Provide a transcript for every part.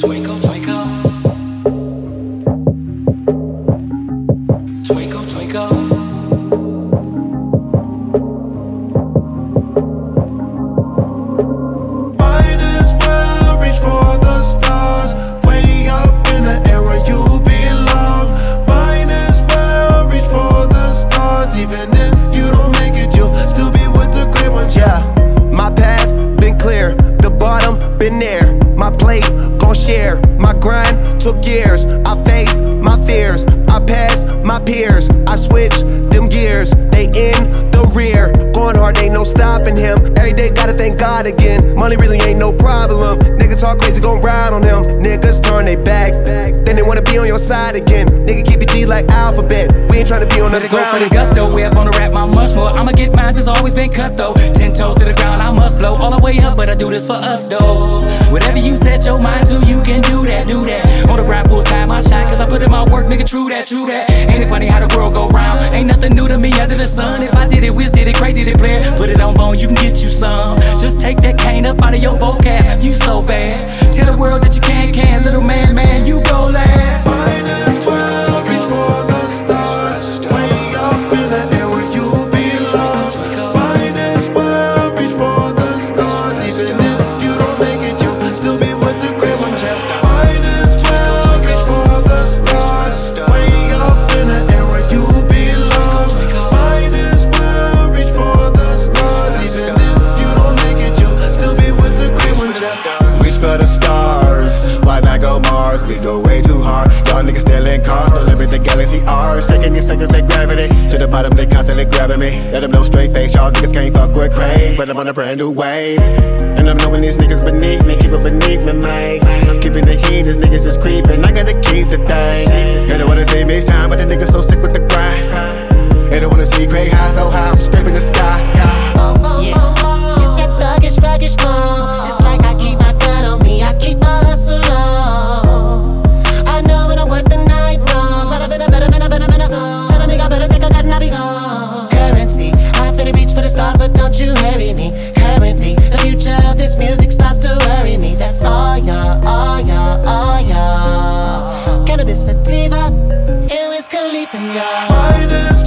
Twinkle, years. I faced my fears, I passed my peers. I switched them gears, they in the rear. Going hard, ain't no stopping him. Every day gotta thank God again. Money really ain't. Talk crazy, gon' ride on him. Niggas turn they back, then they wanna be on your side again. Nigga keep it G like alphabet. We ain't tryna be on the Better go ground. for the gusto. We up on the rap, my much more. I'ma get mine, it's always been cut though. Ten toes to the ground, I must blow all the way up, but I do this for us though. Whatever you set your mind to, you can do that, do that. On the grind full time, I shine, cause I put in my work, nigga, true that, true that. Ain't it funny how the world go round? Ain't nothing new to me under the sun. If I did it, Wiz did it, Cray did it, player. Put it on bone, you can get you some. Just take that cane up out of your vocab, you so bad. Tell the world that you can, can, little man, man, you go lad. Gravity. To the bottom, they constantly grabbing me. Let them know straight face. Y'all niggas can't fuck with Craig. But I'm on a brand new wave. And I'm knowing these niggas beneath me. Keep it beneath me, man. Keeping the heat, these niggas is creeping. Was Khalifa, y'all.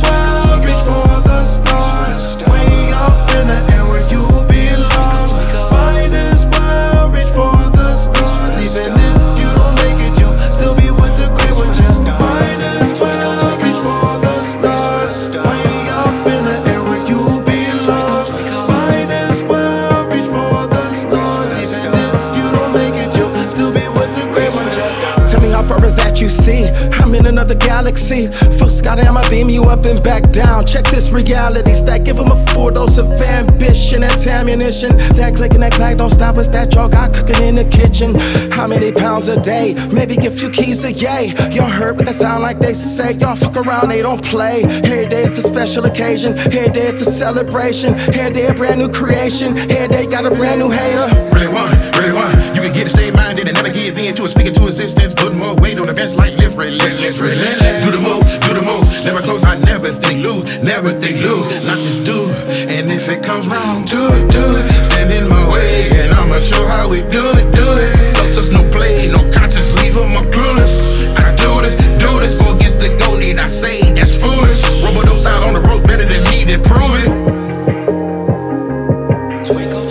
You see? I'm in another galaxy. Folks got I'ma beam you up and back down. Check this reality stack. Give 'em a full dose of ambition. That's ammunition. That click and that clack don't stop us. That jaw got cooking in the kitchen. How many pounds a day? Maybe a few keys a yay. Y'all heard what that sound like they say. Y'all fuck around, they don't play. Every day it's a special occasion. Every day it's a celebration. Every day a brand new creation. Every day got a brand new hater. Really want. You can get it, stay minded, and never give in to it. Speak it to existence. Put more weight on events like lift, relentless, relentless. Do the move, do the moves. Never close, I never think lose, never think lose. Let's just do it. And if it comes wrong, do it, do it. Stand in my way, and I'ma show how we do it, do it. No touch, no play, no conscience, leave 'em all clueless. I do this, do this, go against the goal need. I say that's foolish. Robodose out on the road, better than me, then prove it. Twinkle,